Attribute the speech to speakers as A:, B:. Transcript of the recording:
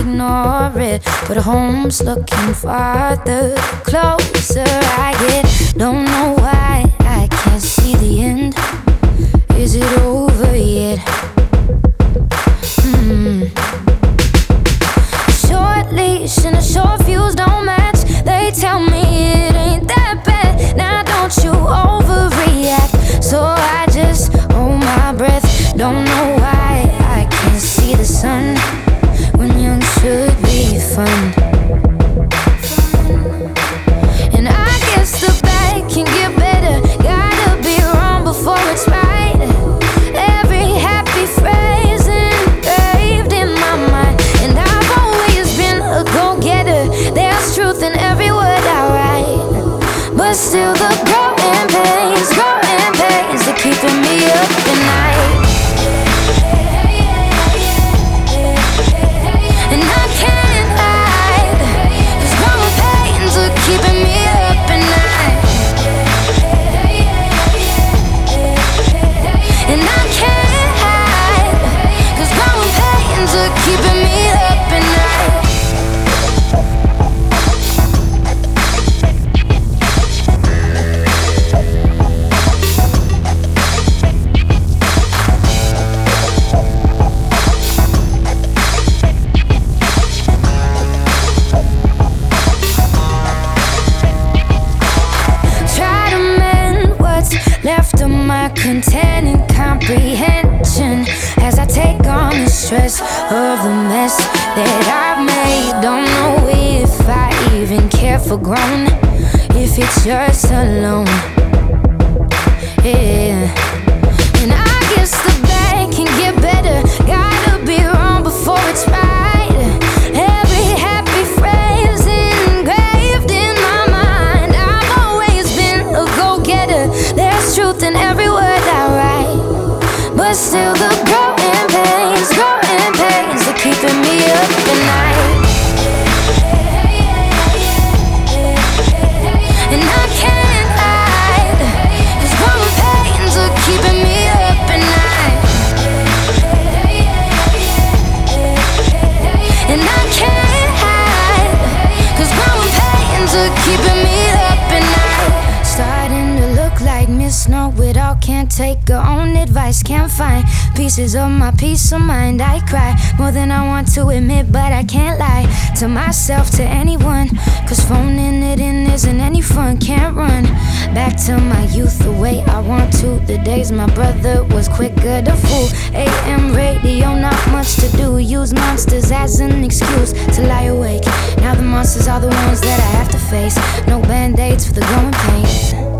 A: ignore it. But home's looking farther, closer I get. Don't know why I can't see the end. Is it over yet? Hmm. Short leash and a short fuse don't match. Fun. My containing comprehension as I take on the stress of the mess that I've made. Don't know if I even care for grown, if it's just alone. Yeah. And I guess the bad can get better. Advice. Can't find pieces of my peace of mind. I cry more than I want to admit, but I can't lie to myself, to anyone. Cause phoning it in isn't any fun. Can't run back to my youth the way I want to. The days my brother was quicker to fool. AM radio, not much to do. Use monsters as an excuse to lie awake. Now the monsters are the ones that I have to face. No band aids for the growing